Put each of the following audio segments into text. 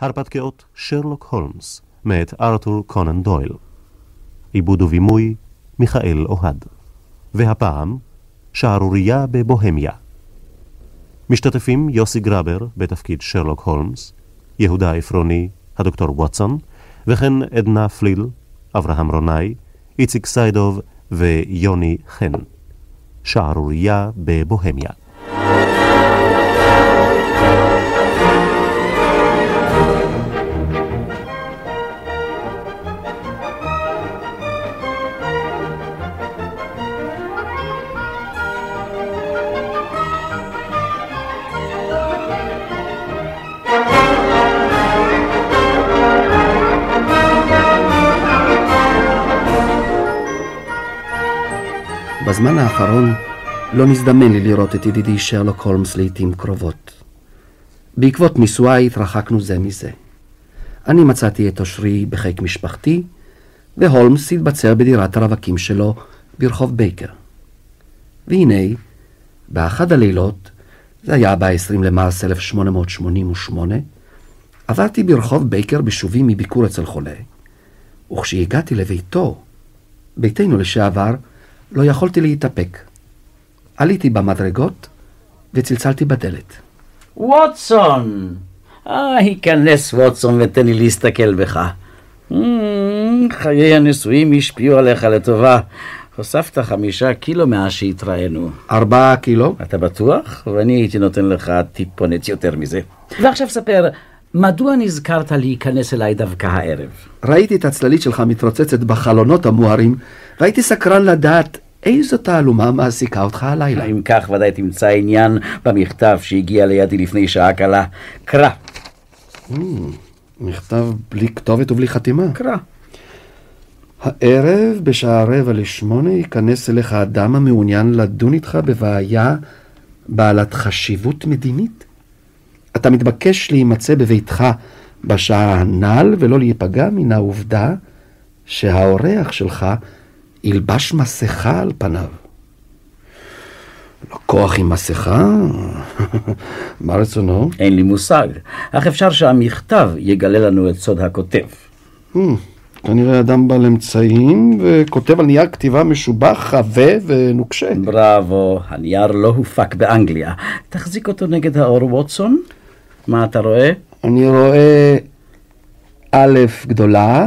הרפתקאות שרלוק הולמס, מאת ארתור קונן דויל. עיבוד ובימוי, מיכאל אוהד. והפעם, שערורייה בבוהמיה. משתתפים יוסי גרבר בתפקיד שרלוק הולמס, יהודה עפרוני, הדוקטור ווטסון, וכן עדנה פליל, אברהם רונאי, איציק סיידוב ויוני חן. שערורייה בבוהמיה. בזמן האחרון לא נזדמן לי לראות את ידידי שרלוק הולמס לעתים קרובות. בעקבות נישואיי התרחקנו זה מזה. אני מצאתי את אושרי בחיק משפחתי, והולמס התבצר בדירת הרווקים שלו ברחוב בייקר. והנה, באחד הלילות, זה היה ב-20 למרס 1888, עברתי ברחוב בייקר בשובי מביקור אצל חולה, וכשהגעתי לביתו, ביתנו לשעבר, לא יכולתי להתאפק. עליתי במדרגות וצלצלתי בדלת. ווטסון! אה, היכנס ווטסון ותן לי להסתכל בך. Mm, חיי הנישואים השפיעו עליך לטובה. הוספת חמישה קילו מאז שהתראינו. ארבעה קילו? אתה בטוח? ואני הייתי נותן לך טיפונת יותר מזה. ועכשיו ספר, מדוע נזכרת להיכנס אליי דווקא הערב? ראיתי את הצללית שלך מתרוצצת בחלונות המוארים, והייתי סקרן לדעת איזו תעלומה מעסיקה אותך הלילה. אם כך, ודאי תמצא עניין במכתב שהגיע לידי לפני שעה קלה. קרא. Mm, מכתב בלי כתובת ובלי חתימה. קרא. הערב בשעה רבע לשמונה ייכנס אליך אדם המעוניין לדון איתך בבעיה בעלת חשיבות מדינית. אתה מתבקש להימצא בביתך בשעה הנ"ל ולא להיפגע מן העובדה שהאורח שלך ילבש מסכה על פניו. לקוח עם מסכה? מה רצונו? אין לי מושג, אך אפשר שהמכתב יגלה לנו את סוד הכותב. Hmm, כנראה אדם בעל אמצעים וכותב על נייר כתיבה משובח, עבה ונוקשה. בראבו, הנייר לא הופק באנגליה. תחזיק אותו נגד האור, ווטסון. מה אתה רואה? אני רואה א' גדולה,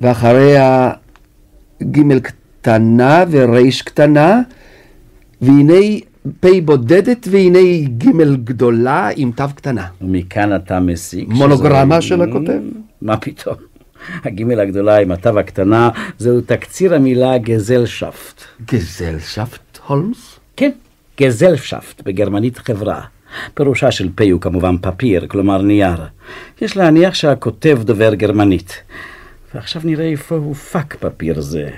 ואחריה ג' קטנה ורי' קטנה, והנה פ' בודדת והנה ג' גדולה עם תו קטנה. ומכאן אתה מסיק מונוגרמה של הכותב? מה פתאום? הגימל הגדולה עם התו הקטנה זהו תקציר המילה גזלשפט. גזלשפט, הולמס? כן, גזלשפט, בגרמנית חברה. פירושה של פ' הוא כמובן פפיר, כלומר נייר. יש להניח שהכותב דובר גרמנית. ועכשיו נראה איפה הופק פפיר זה.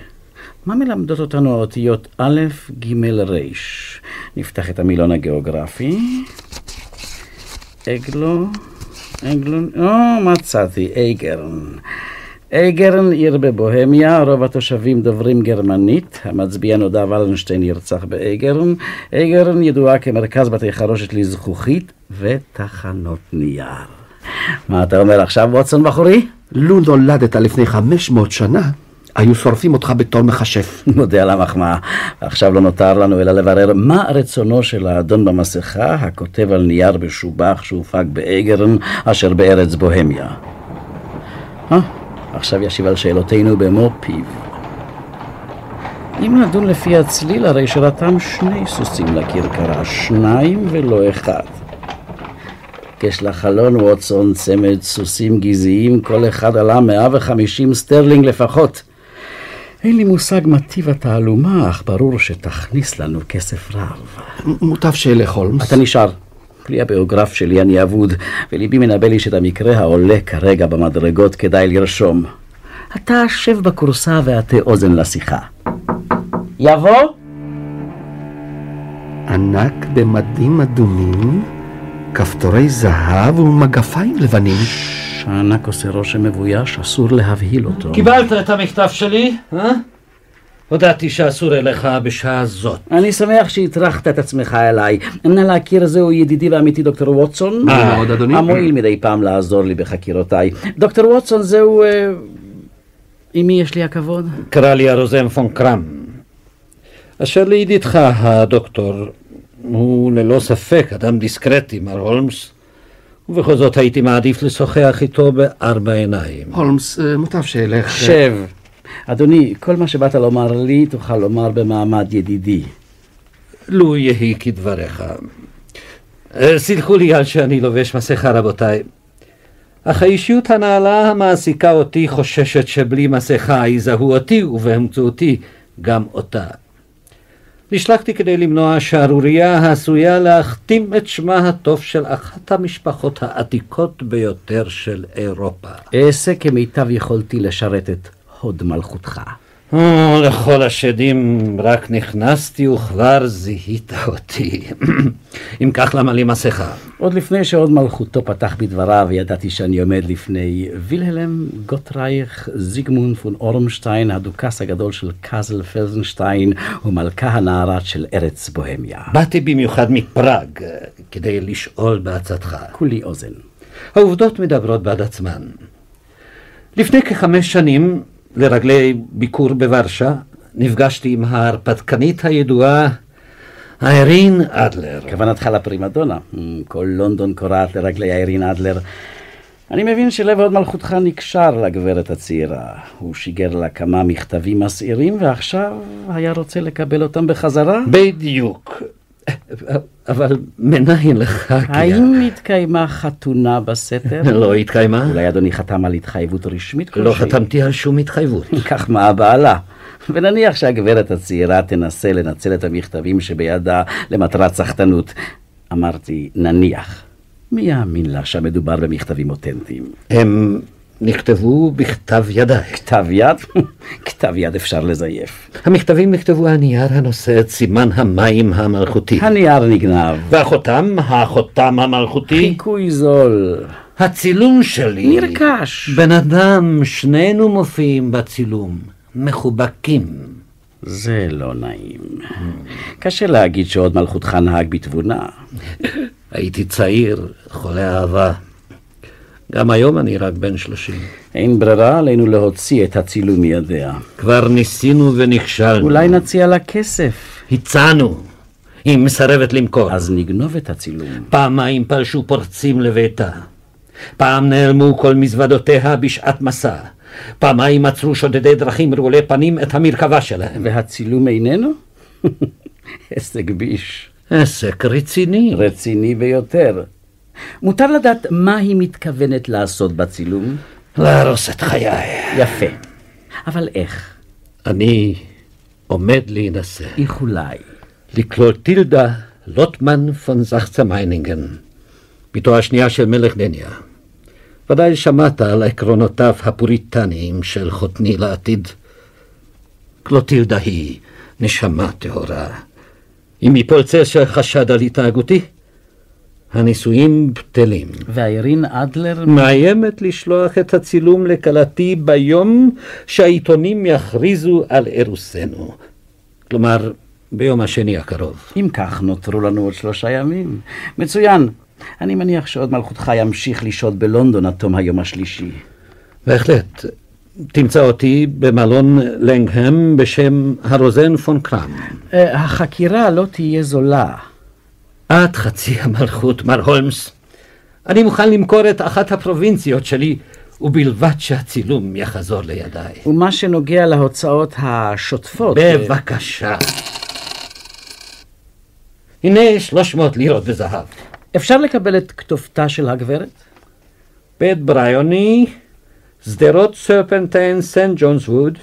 מה מלמדות אותנו האותיות א', ג', ר'? נפתח את המילון הגיאוגרפי. אגלו, אגלו, או, מצאתי, אייגרן. אייגרן, עיר בבוהמיה, רוב התושבים דוברים גרמנית. המצביע נודע ולנשטיין נרצח באייגרן. אייגרן ידועה כמרכז בתי חרושת לזכוכית ותחנות נייר. מה אתה אומר עכשיו, ווטסון בחורי? לו נולדת לפני 500 שנה, היו שורפים אותך בתור מכשף. מודה על המחמאה. עכשיו לא נותר לנו אלא לברר מה רצונו של האדון במסכה, הכותב על נייר משובח שהופק באגרן, אשר בארץ בוהמיה. אה, עכשיו ישיב על שאלותינו במו פיו. אם נדון לפי הצליל, הרי שרתם שני סוסים לכרכרה, שניים ולא אחד. גש לחלון ווטסון צמד סוסים גזעיים, כל אחד עלה 150 סטרלינג לפחות. אין לי מושג מה טיב התעלומה, אך ברור שתכניס לנו כסף רב. מוטב שאלה הולמס. אתה נשאר. כלי הביוגרף שלי אני אבוד, וליבי מנבא לי שאת המקרה העולה כרגע במדרגות כדאי לרשום. אתה שב בכורסה והטה אוזן לשיחה. יבוא? ענק במדים אדומים, כפתורי זהב ומגפיים לבנים. הענק עושה רושם מבויש, אסור להבהיל אותו. קיבלת את המכתב שלי, אה? הודעתי שאסור אליך בשעה זאת. אני שמח שהטרחת את עצמך אליי. נא להכיר, זהו ידידי ואמיתי דוקטור ווטסון. מה עוד, אדוני? המועיל מדי פעם לעזור לי בחקירותיי. דוקטור ווטסון זהו... אה, עם מי יש לי הכבוד? קרא לי הרוזן פון קרם. אשר לידידך הדוקטור, הוא ללא ספק אדם דיסקרטי, מר הולמס, ובכל זאת הייתי מעדיף לשוחח איתו בארבע עיניים. הולמס, אה, מוטב שאלך... שב. אדוני, כל מה שבאת לומר לי, תוכל לומר במעמד ידידי. לו יהי כדבריך. סלחו לי על שאני לובש מסכה, רבותיי. אך האישיות הנעלה המעסיקה אותי חוששת שבלי מסכה יזהו אותי ובאמצעותי גם אותה. נשלחתי כדי למנוע שערורייה העשויה להכתים את שמה הטוב של אחת המשפחות העתיקות ביותר של אירופה. אעשה כמיטב יכולתי לשרת את הוד מלכותך. או, לכל השדים רק נכנסתי וכבר זיהית אותי. אם כך, למה לי מסכה? עוד לפני שהוד מלכותו פתח בדבריו, ידעתי שאני עומד לפני וילהלם גוטרייך זיגמונד פון אורמשטיין, הדוכס הגדול של קאזל פלזנשטיין, ומלכה הנערת של ארץ בוהמיה. באתי במיוחד מפראג כדי לשאול בעצתך. כולי אוזן. העובדות מדברות בעד עצמן. לפני כחמש שנים, לרגלי ביקור בוורשה, נפגשתי עם ההרפתקנית הידועה איירין אדלר. כוונתך לפרימדונה. כל לונדון קורעת לרגלי איירין אדלר. אני מבין שלב הוד מלכותך נקשר לגברת הצעירה. הוא שיגר לה כמה מכתבים מסעירים, ועכשיו היה רוצה לקבל אותם בחזרה? בדיוק. אבל מנין לך? האם התקיימה חתונה בסתר? לא התקיימה? אולי אדוני חתם על התחייבות רשמית כלשהי? לא חתמתי על שום התחייבות. כך מה הבעלה. ונניח שהגברת הצעירה תנסה לנצל את המכתבים שבידה למטרת סחטנות. אמרתי, נניח. מי יאמין לה שהמדובר במכתבים אותנטיים? הם נכתבו בכתב ידיי. כתב יד? כתב יד אפשר לזייף. המכתבים נכתבו על נייר הנושא את סימן המים המלכותי. הנייר נגנב. והחותם, החותם המלכותי, חיקוי זול. הצילום שלי. נרכש. בן אדם, שנינו מופיעים בצילום, מחובקים. זה לא נעים. קשה להגיד שעוד מלכותך נהג בתבונה. הייתי צעיר, חולה אהבה. גם היום אני רק בן שלושים. אין ברירה, עלינו להוציא את הצילום מידיה. כבר ניסינו ונכשלנו. אולי נציע לה כסף. הצענו. היא מסרבת למכור. אז נגנוב את הצילום. פעמיים פלשו פורצים לביתה. פעם נעלמו כל מזוודותיה בשעת מסע. פעמיים עצרו שודדי דרכים רעולי פנים את המרכבה שלהם. והצילום איננו? הישג ביש. עסק רציני. רציני ביותר. מותר לדעת מה היא מתכוונת לעשות בצילום? להרוס את חיי. יפה. אבל איך? אני עומד להינשא. איחוליי. לקלוטילדה לוטמן פון זכצה מיינינגן, בתו השנייה של מלך דניה. ודאי שמעת על עקרונותיו הפוריטניים של חותני לעתיד. קלוטילדה היא נשמה טהורה. אם יפול צל של חשד על התנהגותי, הנישואים בטלים. ואיירין אדלר? מאיימת לשלוח את הצילום לכלתי ביום שהעיתונים יכריזו על אירוסנו. כלומר, ביום השני הקרוב. אם כך, נותרו לנו עוד שלושה ימים. מצוין. אני מניח שעוד מלכותך ימשיך לשהות בלונדון עד תום היום השלישי. בהחלט. תמצא אותי במלון לנגהם בשם הרוזן פון קרם. אה, החקירה לא תהיה זולה. את חצי המלכות, מר הולמס. אני מוכן למכור את אחת הפרובינציות שלי, ובלבד שהצילום יחזור לידיי. ומה שנוגע להוצאות השוטפות... אה, בבקשה. הנה 300 לירות בזהב. אפשר לקבל את כתובתה של הגברת? בית בריוני, שדרות סרפנטיין, סנט ג'ונס ווד.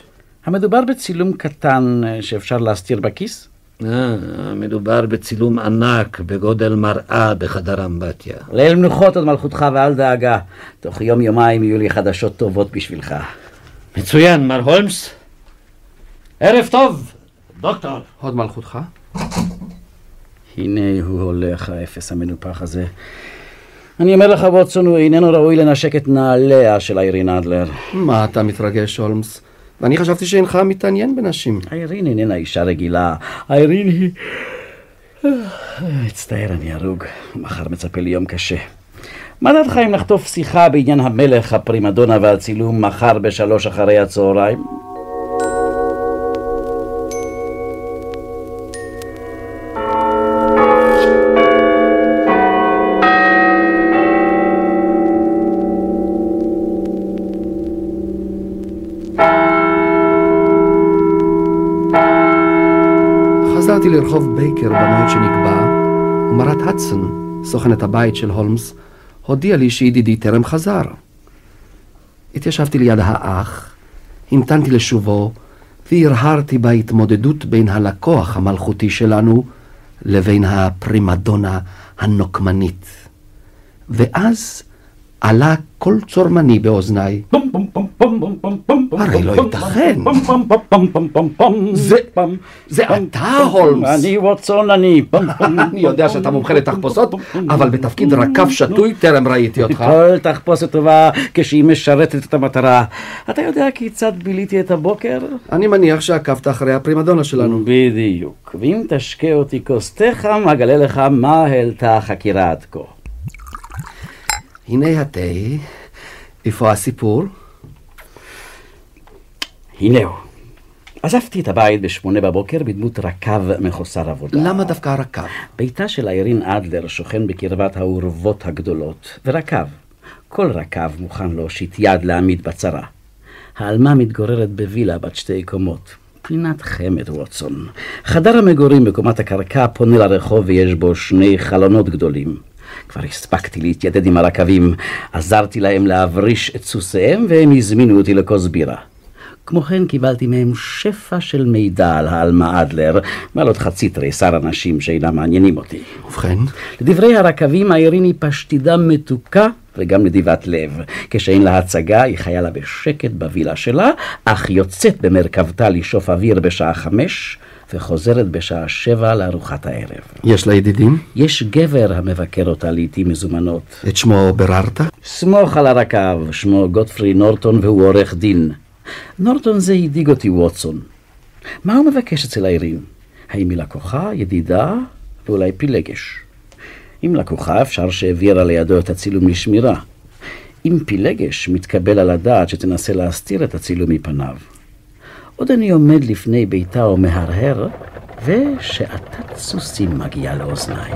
המדובר בצילום קטן אה, שאפשר להסתיר בכיס? אה, מדובר בצילום ענק בגודל מראה בחדר אמבטיה. ליל מנוחות עוד מלכותך ואל דאגה. תוך יום יומיים יהיו לי חדשות טובות בשבילך. מצוין, מר הולמס. ערב טוב, דוקטור. הוד מלכותך? הנה הוא הולך, האפס המנופח הזה. אני אומר לך, ווטסון, הוא איננו ראוי לנשק את נעליה של איירין אדלר. מה אתה מתרגש, הולמס? ואני חשבתי שאינך מתעניין בנשים. איירין איננה אישה רגילה, איירין היא... מצטער, אני הרוג. מחר מצפה לי יום קשה. מה דעתך אם נחטוף שיחה בעניין המלך, הפרימדונה והצילום מחר בשלוש אחרי הצהריים? סוכנת הבית של הולמס, הודיע לי שידידי טרם חזר. התיישבתי ליד האח, המתנתי לשובו, והרהרתי בהתמודדות בין הלקוח המלכותי שלנו לבין הפרימדונה הנוקמנית. ואז עלה קול צורמני באוזניי. הרי לא ייתכן. זה- אתה, הולמס. אני ווטסון, אני. אני יודע שאתה מומחה לתחפושות, אבל בתפקיד רקב שתוי טרם ראיתי אותך. כל תחפושת טובה כשהיא משרתת את המטרה. אתה יודע כיצד ביליתי את הבוקר? אני מניח שעקבת אחרי הפרימדונה שלנו. בדיוק. ואם תשקה אותי כוס תה חם, אגלה לך מה העלתה החקירה עד כה. הנה התה, איפה הסיפור? הנה הוא. עזבתי את הבית בשמונה בבוקר בדמות רקב מחוסר עבודה. למה דווקא הרקב? ביתה של איירין אדלר שוכן בקרבת האורוות הגדולות, ורקב, כל רקב מוכן להושיט יד להעמיד בצרה. העלמה מתגוררת בווילה בת שתי קומות. פינת חמד, ווטסון. חדר המגורים בקומת הקרקע פונה לרחוב ויש בו שני חלונות גדולים. כבר הספקתי להתיידד עם הרקבים, עזרתי להם להבריש את סוסיהם והם הזמינו אותי לכוס בירה. כמו כן קיבלתי מהם שפע של מידע על העלמה אדלר ועל עוד חצי תריסר אנשים שאינם מעניינים אותי. ובכן, לדברי הרקבים האירין היא פשטידה מתוקה וגם נדיבת לב. כשאין לה הצגה היא חיה לה בשקט בווילה שלה, אך יוצאת במרכבתה לשאוף אוויר בשעה חמש וחוזרת בשעה שבע לארוחת הערב. יש לה ידידים? יש גבר המבקר אותה לעיתים מזומנות. את שמו ביררת? סמוך על הרקב, שמו גוטפרי נורטון והוא עורך דין. נורטון זה הדאיג אותי ווטסון. מה הוא מבקש אצל האירים? האם היא לקוחה, ידידה, ואולי פילגש? אם לקוחה, אפשר שהעבירה לידו את הצילום לשמירה. אם פילגש, מתקבל על הדעת שתנסה להסתיר את הצילום מפניו. עוד אני עומד לפני ביתה ומהרהר, ושאטת סוסים מגיעה לאוזניי.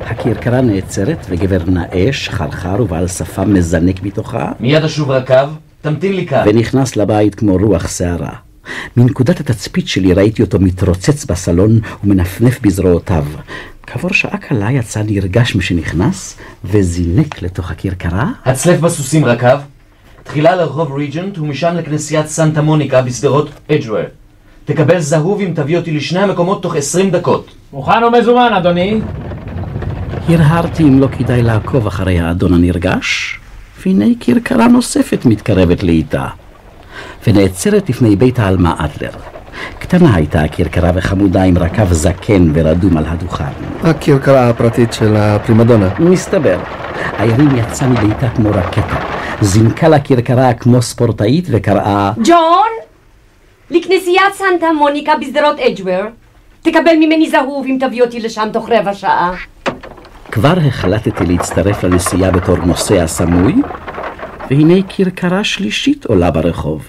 הכרכרה נעצרת, וגבר נאה, שחרחר ובעל שפם מזנק מתוכה, מיד אשוב רקב, תמתין לי כאן. ונכנס לבית כמו רוח שערה. מנקודת התצפית שלי ראיתי אותו מתרוצץ בסלון ומנפנף בזרועותיו. כעבור שעה קלה יצא נרגש משנכנס, וזינק לתוך הכרכרה. הצלף בסוסים רקב, תחילה לרחוב ריג'נט ומשם לכנסיית סנטה מוניקה בשדרות אג'וור. תקבל זהוב אם תביא אותי לשני המקומות תוך 20 דקות. מוכן ומזומן, אדוני. הרהרתי אם לא כדאי לעקוב אחרי האדון הנרגש, והנה כרכרה נוספת מתקרבת לאיתה, ונעצרת לפני בית העלמה אדלר. קטנה הייתה הכרכרה וחמודה עם רקב זקן ורדום על הדוכן. הכרכרה הפרטית של הפרימדונה. מסתבר, האירים יצא מביתה כמו רקטה, זינקה לכרכרה כמו ספורטאית וקראה ג'ון, לכנסיית סנטה מוניקה בשדרות אג'וור. תקבל ממני זהוב אם תביא אותי לשם תוך רבע שעה. כבר החלטתי להצטרף לנסיעה בתור נוסע סמוי, והנה כרכרה שלישית עולה ברחוב.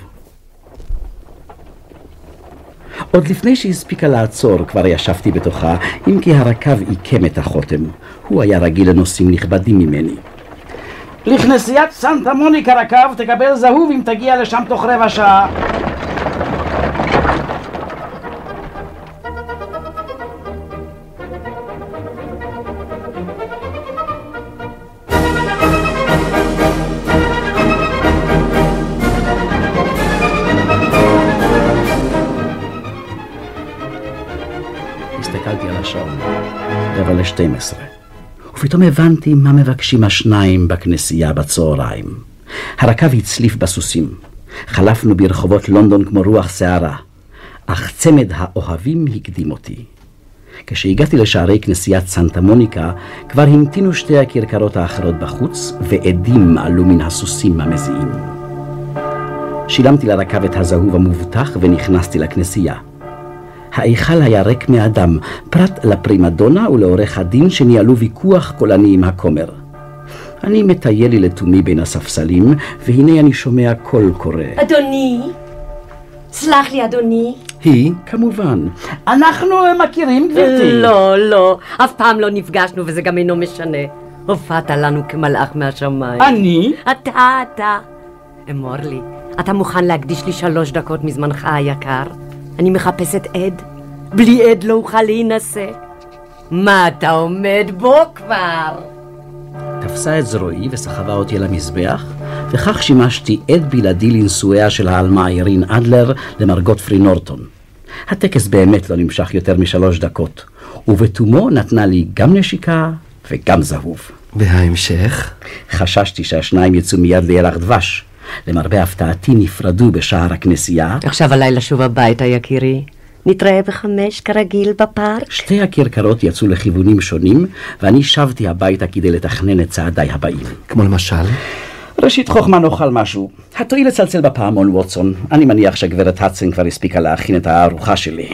עוד לפני שהספיקה לעצור, כבר ישבתי בתוכה, אם כי הרקב עיקם את החותם. הוא היה רגיל לנושאים נכבדים ממני. לכנסיית סנטה מוניקה רקב, תקבל זהוב אם תגיע לשם תוך רבע שעה. הסתכלתי על השעון, רבע לשתים עשרה. ופתאום הבנתי מה מבקשים השניים בכנסייה בצהריים. הרקב הצליף בסוסים. חלפנו ברחובות לונדון כמו רוח שערה, אך צמד האוהבים הקדים אותי. כשהגעתי לשערי כנסיית סנטה מוניקה, כבר המתינו שתי הכרכרות האחרות בחוץ, ועדים עלו מן הסוסים המזיעים. שילמתי לרכב את הזהוב המובטח ונכנסתי לכנסייה. ההיכל היה ריק מאדם, פרט לפרימדונה ולעורך הדין שניהלו ויכוח קולני עם הכומר. אני מטייל לי לתומי בין הספסלים, והנה אני שומע קול קורא. אדוני, סלח לי אדוני. היא, כמובן. אנחנו מכירים, גברתי. לא, לא, אף פעם לא נפגשנו וזה גם אינו משנה. הופעת לנו כמלאך מהשמיים. אני? אתה, אתה. אמור לי, אתה מוכן להקדיש לי שלוש דקות מזמנך היקר? אני מחפשת עד. בלי עד לא אוכל להינשא. מה אתה עומד בו כבר? תפסה את זרועי וסחבה אותי אל המזבח, וכך שימשתי עד בלעדי לנישואיה של העלמה אירין אדלר למרגות פרי נורטון. הטקס באמת לא נמשך יותר משלוש דקות, ובתומו נתנה לי גם נשיקה וגם זהוב. וההמשך? חששתי שהשניים יצאו מיד לירח דבש. למרבה הפתעתי נפרדו בשער הכנסייה. עכשיו עליי לשוב הביתה, יקירי. נתראה בחמש כרגיל בפארק. שתי הכרכרות יצאו לכיוונים שונים, ואני שבתי הביתה כדי לתכנן את צעדיי הבאים. כמו למשל? ראשית חוכמה נאכל משהו. התואיל לצלצל בפעמון, ווטסון. אני מניח שגברת האדסון כבר הספיקה להכין את הארוחה שלי.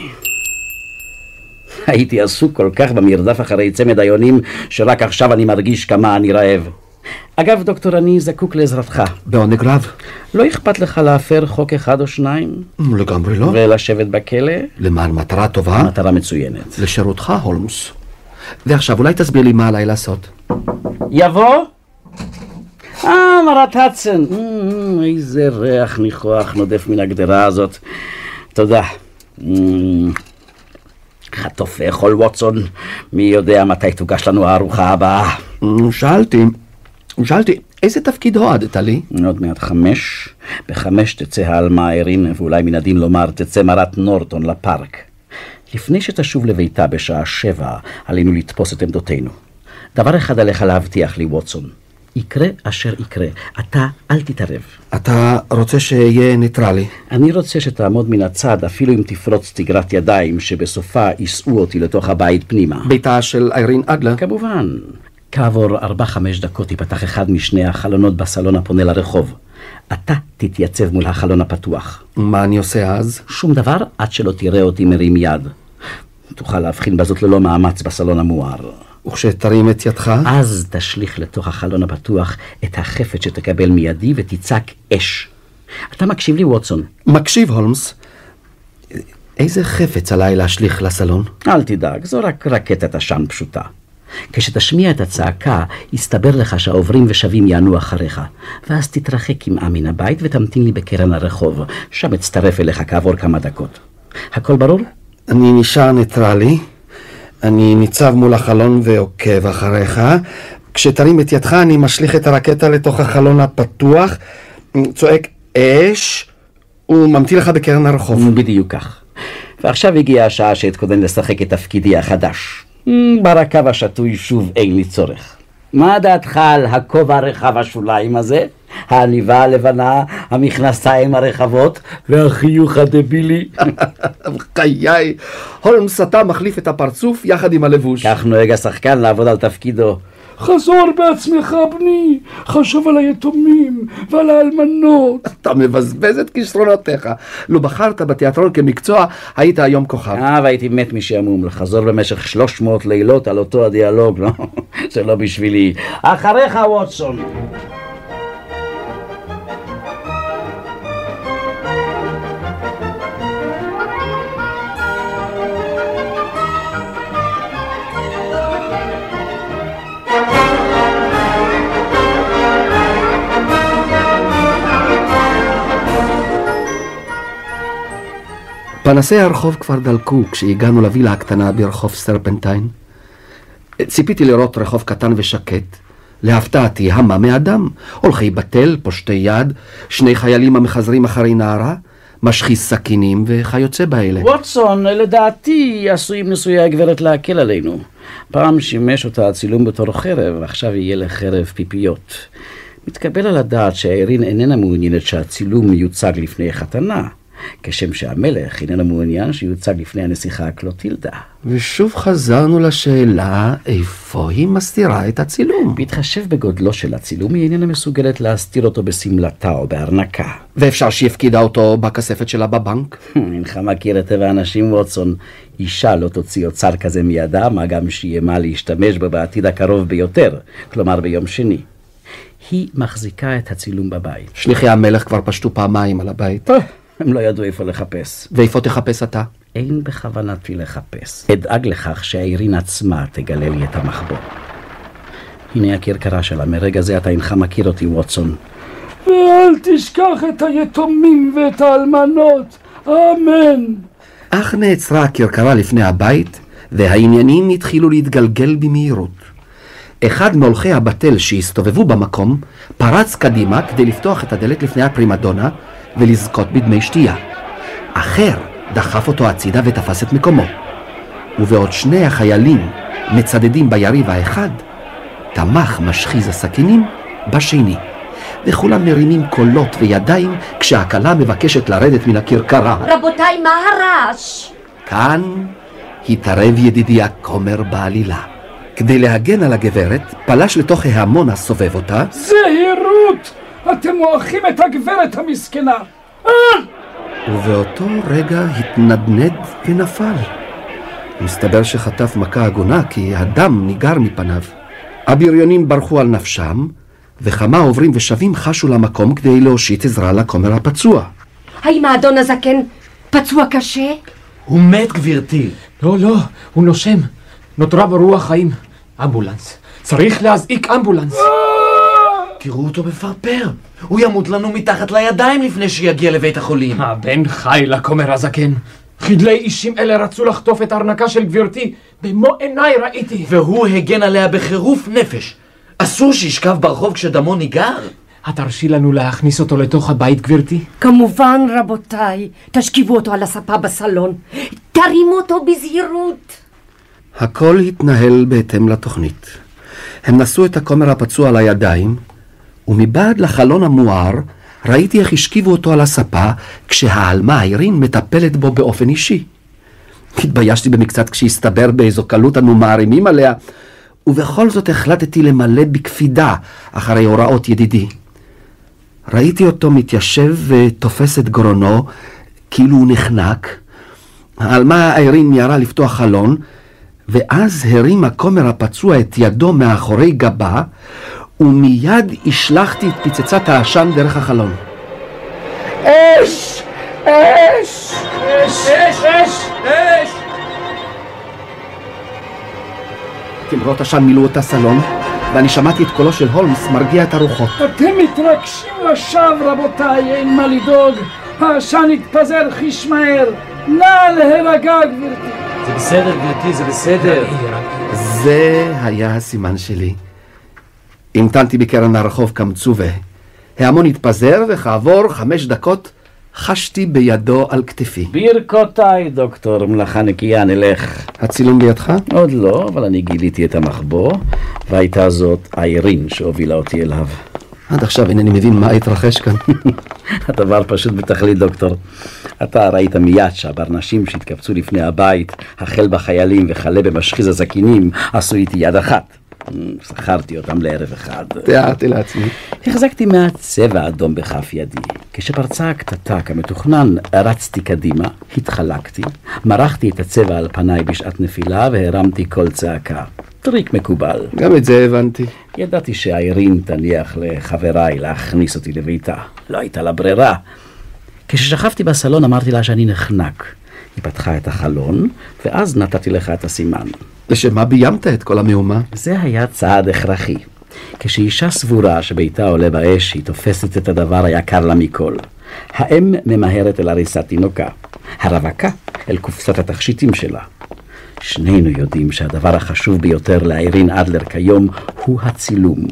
הייתי עסוק כל כך במרדף אחרי צמד היונים, שרק עכשיו אני מרגיש כמה אני רעב. אגב, דוקטור, אני זקוק לעזרתך. בעונג רב. לא אכפת לך להפר חוק אחד או שניים? לגמרי לא. ולשבת בכלא? למען מטרה טובה? מטרה מצוינת. לשירותך, הולמוס. ועכשיו, אולי תסביר לי מה עליי לעשות. יבוא? אה, מרת הדסון. Mm, איזה ריח ניחוח נודף מן הגדרה הזאת. תודה. Mm, חטוף ואכול ווטסון, מי יודע מתי תוגש לנו הארוחה הבאה. שאלתי, שאלתי, איזה תפקיד הועדת לי? עוד מעט חמש, בחמש תצא העלמה הערין, ואולי מן הדין לומר תצא מרת נורטון לפארק. לפני שתשוב לביתה בשעה שבע, עלינו לתפוס את עמדותינו. דבר אחד עליך להבטיח לי, ווטסון. יקרה אשר יקרה, אתה אל תתערב. אתה רוצה שאהיה ניטרלי. אני רוצה שתעמוד מן הצד, אפילו אם תפרוץ תגרת ידיים, שבסופה יישאו אותי לתוך הבית פנימה. ביתה של איירין אדלר? כמובן. כעבור ארבע-חמש דקות ייפתח אחד משני החלונות בסלון הפונה לרחוב. אתה תתייצב מול החלון הפתוח. מה אני עושה אז? שום דבר עד שלא תראה אותי מרים יד. תוכל להבחין בזאת ללא מאמץ בסלון המואר. וכשתרים את ידך? אז תשליך לתוך החלון הפתוח את החפץ שתקבל מידי ותצעק אש. אתה מקשיב לי, ווטסון? מקשיב, הולמס. איזה חפץ עליי להשליך לסלון? אל תדאג, זו רק רקטת עשן פשוטה. כשתשמיע את הצעקה, יסתבר לך שהעוברים ושבים יענו אחריך, ואז תתרחק קמעה מן הבית ותמתין לי בקרן הרחוב, שם אצטרף אליך כעבור כמה דקות. הכל ברור? אני נשאר ניטרלי. אני ניצב מול החלון ועוקב אחריך. כשתרים את ידך אני משליך את הרקטה לתוך החלון הפתוח, צועק אש, וממתין לך בקרן הרחוב. בדיוק כך. ועכשיו הגיעה השעה שאתכונן לשחק את תפקידי החדש. ברקב השתוי שוב אין לי צורך. מה דעתך על הכובע רחב השוליים הזה? העניבה הלבנה, המכנסיים הרחבות והחיוך הדבילי. חיי, הולמס אתה מחליף את הפרצוף יחד עם הלבוש. כך נוהג השחקן לעבוד על תפקידו. חזור בעצמך, בני, חשוב על היתומים ועל האלמנות. אתה מבזבז את כישרונותיך. לו בחרת בתיאטרון כמקצוע, היית היום כוכב. אה, והייתי מת משעמום, לחזור במשך 300 לילות על אותו הדיאלוג, לא? זה לא בשבילי. אחריך, ווטסון. פנסי הרחוב כבר דלקו כשהגענו לווילה הקטנה ברחוב סרפנטיין. ציפיתי לראות רחוב קטן ושקט. להפתעתי, המה מאדם, הולכי בתל, פושטי יד, שני חיילים המחזרים אחרי נערה, משחיס סכינים וכיוצא באלה. ווטסון, לדעתי עשויים נישואי הגברת להקל עלינו. פעם שימש אותה הצילום בתור חרב, עכשיו יהיה לחרב פיפיות. מתקבל על הדעת שהאירין איננה מעוניינת שהצילום מיוצג לפני חתנה. כשם שהמלך איננו מעוניין שיוצג לפני הנסיכה קלוטילדה. ושוב חזרנו לשאלה איפה היא מסתירה את הצילום. בהתחשב בגודלו של הצילום, היא איננה מסוגלת להסתיר אותו בשמלתה או בארנקה. ואפשר שהפקידה אותו בכספת שלה בבנק? אינך מכיר את טבע האנשים, ווטסון. אישה לא תוציא אוצר כזה מידה, מה גם שאיימה להשתמש בו בעתיד הקרוב ביותר, כלומר ביום שני. היא מחזיקה את הצילום בבית. שליחי המלך כבר פשטו פעמיים על הבית. הם לא ידעו איפה לחפש. ואיפה תחפש אתה? אין בכוונתי לחפש. אדאג לכך שהאירין עצמה תגלה לי את המחבוא. הנה הכרכרה שלה, מרגע זה אתה אינך מכיר אותי, ווטסון. ואל תשכח את היתומים ואת האלמנות. אמן. אך נעצרה הכרכרה לפני הבית, והעניינים התחילו להתגלגל במהירות. אחד מהולכי הבטל שהסתובבו במקום פרץ קדימה כדי לפתוח את הדלת לפני הפרימדונה ולזכות בדמי שתייה. אחר דחף אותו הצידה ותפס את מקומו. ובעוד שני החיילים מצדדים ביריב האחד, תמך משחיז הסכינים בשני. וכולם מרימים קולות וידיים כשהכלה מבקשת לרדת מן הכרכרה. רבותיי, מה הרעש? כאן התערב ידידי הכומר בעלילה. כדי להגן על הגברת, פלש לתוך ההמון הסובב אותה, זהירות! אתם מועכים את הגברת המסכנה. אה! ובאותו רגע התנדנד ונפל. מסתבר שחטף מכה הגונה כי הדם ניגר מפניו. הבריונים ברחו על נפשם, וכמה עוברים ושבים חשו למקום כדי להושיט עזרה לכומר הפצוע. האם האדון הזקן פצוע קשה? הוא מת, גברתי. לא, לא, הוא נושם. נותרה בו רוח חיים. אמבולנס. צריך להזעיק אמבולנס. תראו אותו מפרפר. הוא ימות לנו מתחת לידיים לפני שיגיע לבית החולים. הבן חי לכומר הזקן. חדלי אישים אלה רצו לחטוף את הארנקה של גברתי. במו עיניי ראיתי. והוא הגן עליה בחירוף נפש. אסור שישכב ברחוב כשדמו ניגר. התרשי לנו להכניס אותו לתוך הבית, גברתי? כמובן, רבותיי. תשכיבו אותו על הספה בסלון. תרימו אותו בזהירות. הכל התנהל בהתאם לתוכנית. הם נשאו את הכומר הפצוע על הידיים, ומבעד לחלון המואר ראיתי איך השכיבו אותו על הספה, כשהעלמה אירין מטפלת בו באופן אישי. התביישתי במקצת כשהסתבר באיזו קלות אנו מערימים עליה, ובכל זאת החלטתי למלא בקפידה אחרי הוראות ידידי. ראיתי אותו מתיישב ותופס את גרונו, כאילו הוא נחנק. העלמה אירין מיהרה לפתוח חלון, ואז הרים הכומר הפצוע את ידו מאחורי גבה, ומיד השלכתי את פצצת העשן דרך החלון. אש! אש! אש! אש! אש! אש! תמרות עשן מילאו את הסלון, ואני שמעתי את קולו של הולמס מרגיע את הרוחות. אתם מתרגשים לשווא, רבותיי, אין מה לדאוג. העשן יתפזר חיש מהר. נא להירגע, גברתי. זה בסדר, גברתי, זה בסדר. זה היה הסימן שלי. המתנתי בקרן הרחוב כמצווה. ההמון התפזר, וכעבור חמש דקות חשתי בידו על כתפי. ברכותיי, דוקטור, מלאכה נקייה, נלך. הצילום בידך? עוד לא, אבל אני גיליתי את המחבוא, והייתה זאת איירין שהובילה אותי אליו. עד עכשיו אינני מבין מה התרחש כאן. הדבר פשוט בתכלית, דוקטור. אתה ראית מיד שהברנשים שהתקבצו לפני הבית, החל בחיילים וכלה במשחיז הסכינים, עשו איתי יד אחת. שכרתי אותם לערב אחד. תיארתי לעצמי. החזקתי מעט צבע אדום בכף ידי. כשפרצה הקטטה כמתוכנן, רצתי קדימה, התחלקתי, מרחתי את הצבע על פניי בשעת נפילה והרמתי קול צעקה. טריק מקובל. גם את זה הבנתי. ידעתי שאיירין תניח לחבריי להכניס אותי לביתה. לא הייתה לה ברירה. כששכבתי בסלון אמרתי לה שאני נחנק. היא פתחה את החלון, ואז נתתי לך את הסימן. לשם מה ביימת את כל המהומה? זה היה צעד הכרחי. כשאישה סבורה שביתה עולה באש, היא תופסת את הדבר היקר לה מכל. האם ממהרת אל הריסת תינוקה, הרווקה אל קופסת התכשיטים שלה. שנינו יודעים שהדבר החשוב ביותר לאיירין אדלר כיום הוא הצילום.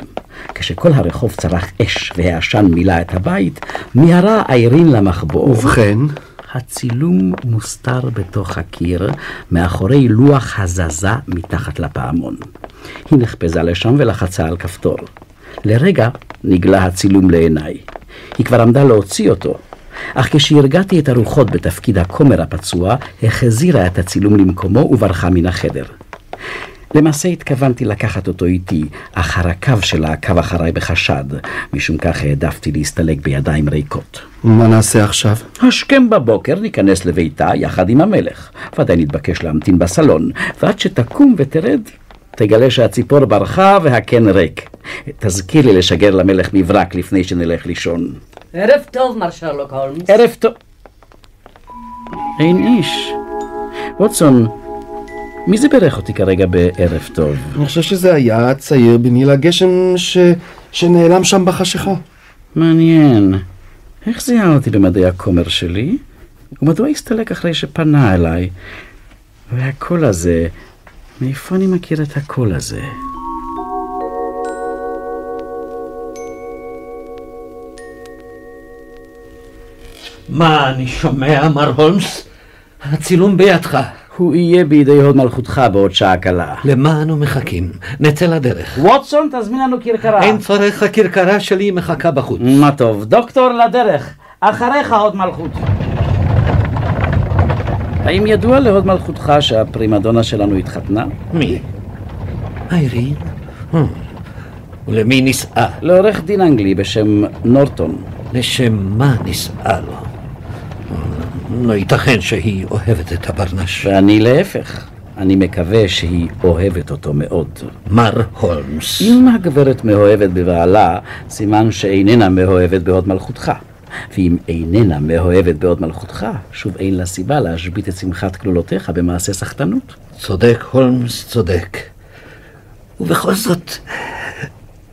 כשכל הרחוב צרח אש והעשן מילא את הבית, מיהרה איירין למחבוא. ובכן, הצילום מוסתר בתוך הקיר, מאחורי לוח הזזה מתחת לפעמון. היא נחפזה לשם ולחצה על כפתור. לרגע נגלה הצילום לעיניי. היא כבר עמדה להוציא אותו, אך כשהרגעתי את הרוחות בתפקיד הכומר הפצוע, החזירה את הצילום למקומו וברחה מן החדר. למעשה התכוונתי לקחת אותו איתי, אך הרקב שלה עקב אחריי בחשד, משום כך העדפתי להסתלק בידיים ריקות. מה נעשה עכשיו? השכם בבוקר ניכנס לביתה יחד עם המלך. ודאי נתבקש להמתין בסלון, ועד שתקום ותרד, תגלה שהציפור ברחה והקן ריק. תזכיר לי לשגר למלך מברק לפני שנלך לישון. ערב טוב, מר שרלוק הולמס. ערב טוב. אין איש. ווטסון, מי זה בירך אותי כרגע בערב טוב? אני חושב שזה היה הצעיר במיל הגשם ש... שנעלם שם בחשיכה. מעניין. איך זיהה אותי במדי הכומר שלי? ומדוע הסתלק אחרי שפנה אליי? והקול הזה, מאיפה אני מכיר את הקול הזה? מה אני שומע, מר הולמס? הצילום בידך. הוא יהיה בידי הוד מלכותך בעוד שעה קלה. למה אנו מחכים? נצא לדרך. ווטסון, תזמין לנו כרכרה. אין צורך, הכרכרה שלי מחכה בחוץ. מה טוב, דוקטור לדרך. אחריך הוד מלכות. האם ידוע להוד מלכותך שהפרימדונה שלנו התחתנה? מי? איירין? Hmm. ולמי נישאה? לעורך דין אנגלי בשם נורטון. לשם מה נישאה לו? לא ייתכן שהיא אוהבת את הברנש. ואני להפך. אני מקווה שהיא אוהבת אותו מאוד. מר הולמס. אם הגברת מאוהבת בבעלה, סימן שאיננה מאוהבת בהוד מלכותך. ואם איננה מאוהבת בהוד מלכותך, שוב אין לה סיבה להשבית את שמחת כלולותיך במעשה סחטנות. צודק, הולמס, צודק. ובכל זאת,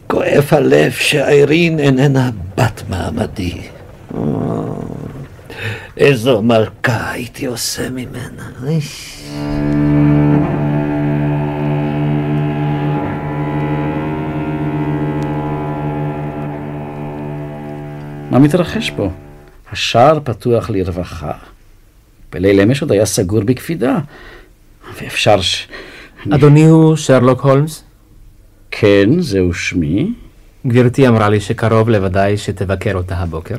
כואב הלב שאיירין איננה בת מעמדי. איזו מלכה הייתי עושה ממנה. איש. מה מתרחש פה? השער פתוח לרווחה. בליל אמש עוד היה סגור בקפידה. ואפשר ש... אדוני הוא שרלוק הולמס? כן, זהו שמי. גברתי אמרה לי שקרוב לוודאי שתבקר אותה הבוקר.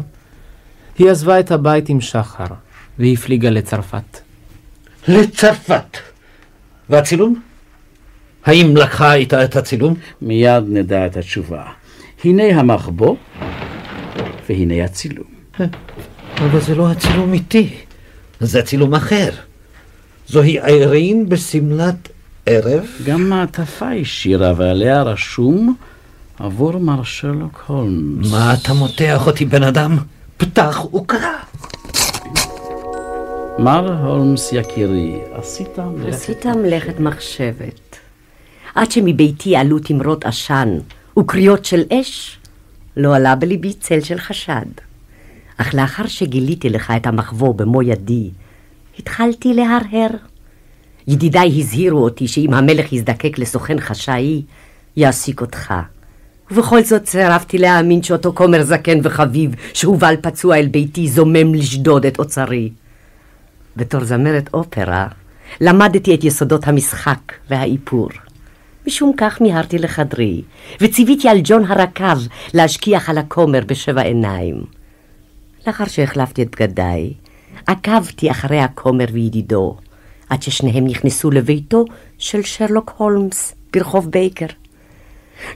היא עזבה את הבית עם שחר, והפליגה לצרפת. לצרפת. והצילום? האם לקחה איתה את הצילום? מיד נדע את התשובה. הנה המחבוא, והנה הצילום. אבל זה לא הצילום איתי, זה צילום אחר. זוהי איירין בשמלת ערב? גם מעטפה השאירה ועליה רשום עבור מר שרלוק הולמס. מה אתה מותח אותי, בן אדם? פתח וקרא. מר הולמס יקירי, עשית מלאכת... עשית מלאכת מחשבת. עד שמביתי עלו תמרות עשן וקריאות של אש, לא עלה בליבי צל של חשד. אך לאחר שגיליתי לך את המחבוא במו ידי, התחלתי להרהר. ידידיי הזהירו אותי שאם המלך יזדקק לסוכן חשאי, יעסיק אותך. ובכל זאת סירבתי להאמין שאותו כומר זקן וחביב, שהובל פצוע אל ביתי, זומם לשדוד את אוצרי. בתור זמרת אופרה, למדתי את יסודות המשחק והאיפור. משום כך מיהרתי לחדרי, וציוויתי על ג'ון הרקב להשכיח על הכומר בשבע עיניים. לאחר שהחלפתי את בגדיי, עקבתי אחרי הכומר וידידו, עד ששניהם נכנסו לביתו של שרלוק הולמס ברחוב בייקר.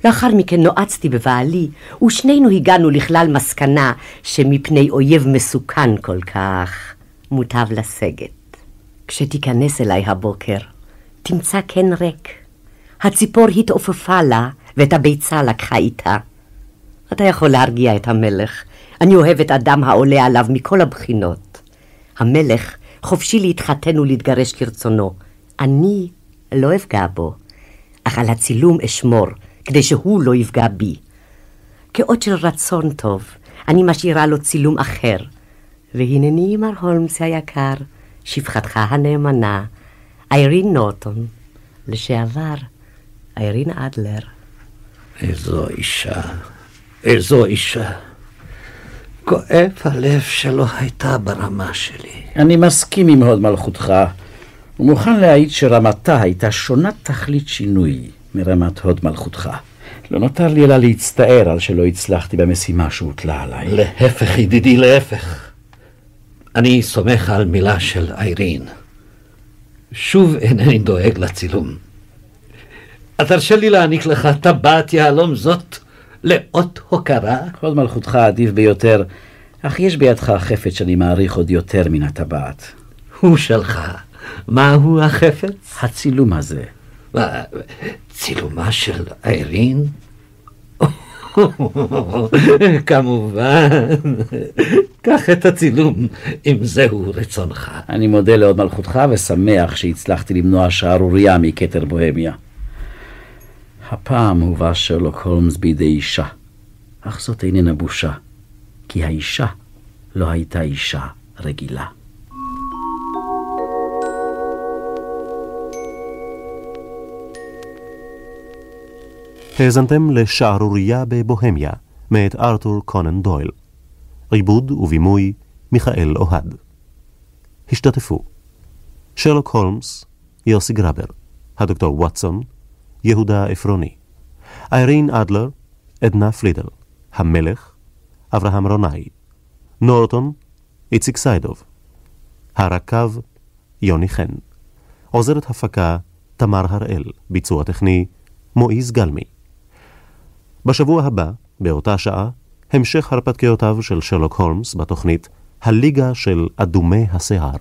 לאחר מכן נועצתי בבעלי, ושנינו הגענו לכלל מסקנה שמפני אויב מסוכן כל כך, מוטב לסגת. כשתיכנס אליי הבוקר, תמצא קן ריק. הציפור התעופפה לה, ואת הביצה לקחה איתה. אתה יכול להרגיע את המלך. אני אוהבת אדם העולה עליו מכל הבחינות. המלך חופשי להתחתן ולהתגרש כרצונו. אני לא אפגע בו, אך על הצילום אשמור, כדי שהוא לא יפגע בי. כאות של רצון טוב, אני משאירה לו צילום אחר. והנני, מר הולמס היקר, שפחתך הנאמנה, איירין נורטון, לשעבר איירין אדלר. איזו אישה, איזו אישה. כואב הלב שלא הייתה ברמה שלי. אני מסכים עם הוד מלכותך, ומוכן להעיד שרמתה הייתה שונה תכלית שינוי מרמת הוד מלכותך. לא נותר לי אלא להצטער על שלא הצלחתי במשימה שהוטלה עליי. להפך, ידידי, להפך. אני סומך על מילה של איירין. שוב אינני דואג לצילום. תרשה לי להעניק לך טבעת יהלום זאת לאות הוקרה? כבוד מלכותך עדיף ביותר, אך יש בידך חפץ שאני מעריך עוד יותר מן הטבעת. הוא שלך. מהו החפץ? הצילום הזה. מה, צילומה של איירין? כמובן, קח את הצילום, אם זהו רצונך. אני מודה להוד מלכותך ושמח שהצלחתי למנוע שערורייה מכתר בוהמיה. הפעם הובא שרלוק הולמס בידי אישה, אך זאת איננה בושה, כי האישה לא הייתה אישה רגילה. האזנתם לשערורייה בבוהמיה, מאת ארתור קונן דויל. עיבוד ובימוי מיכאל אוהד. השתתפו שרלוק הולמס, יוסי גרבר, הדוקטור וואטסון, יהודה עפרוני, איירין אדלר, עדנה פרידל, המלך, אברהם רונאי, נורטון, איציק סיידוב, הרקב, יוני חן, עוזרת הפקה, תמר הראל, ביצוע טכני, מועיז גלמי. בשבוע הבא, באותה שעה, המשך הרפתקאותיו של שרלוק הולמס בתוכנית הליגה של אדומי השיער.